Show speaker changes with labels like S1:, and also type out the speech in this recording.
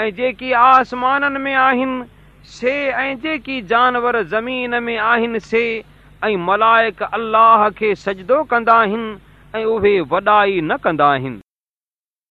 S1: ۽ جيڪي آسمانن ۾ آهن سي ۽ جيڪي جانور زمين ۾ آهن سي ۽ ملائڪ الله کي سجدو ڪندا آهن ۽ اهي وڏائي نه ڪندا آهن.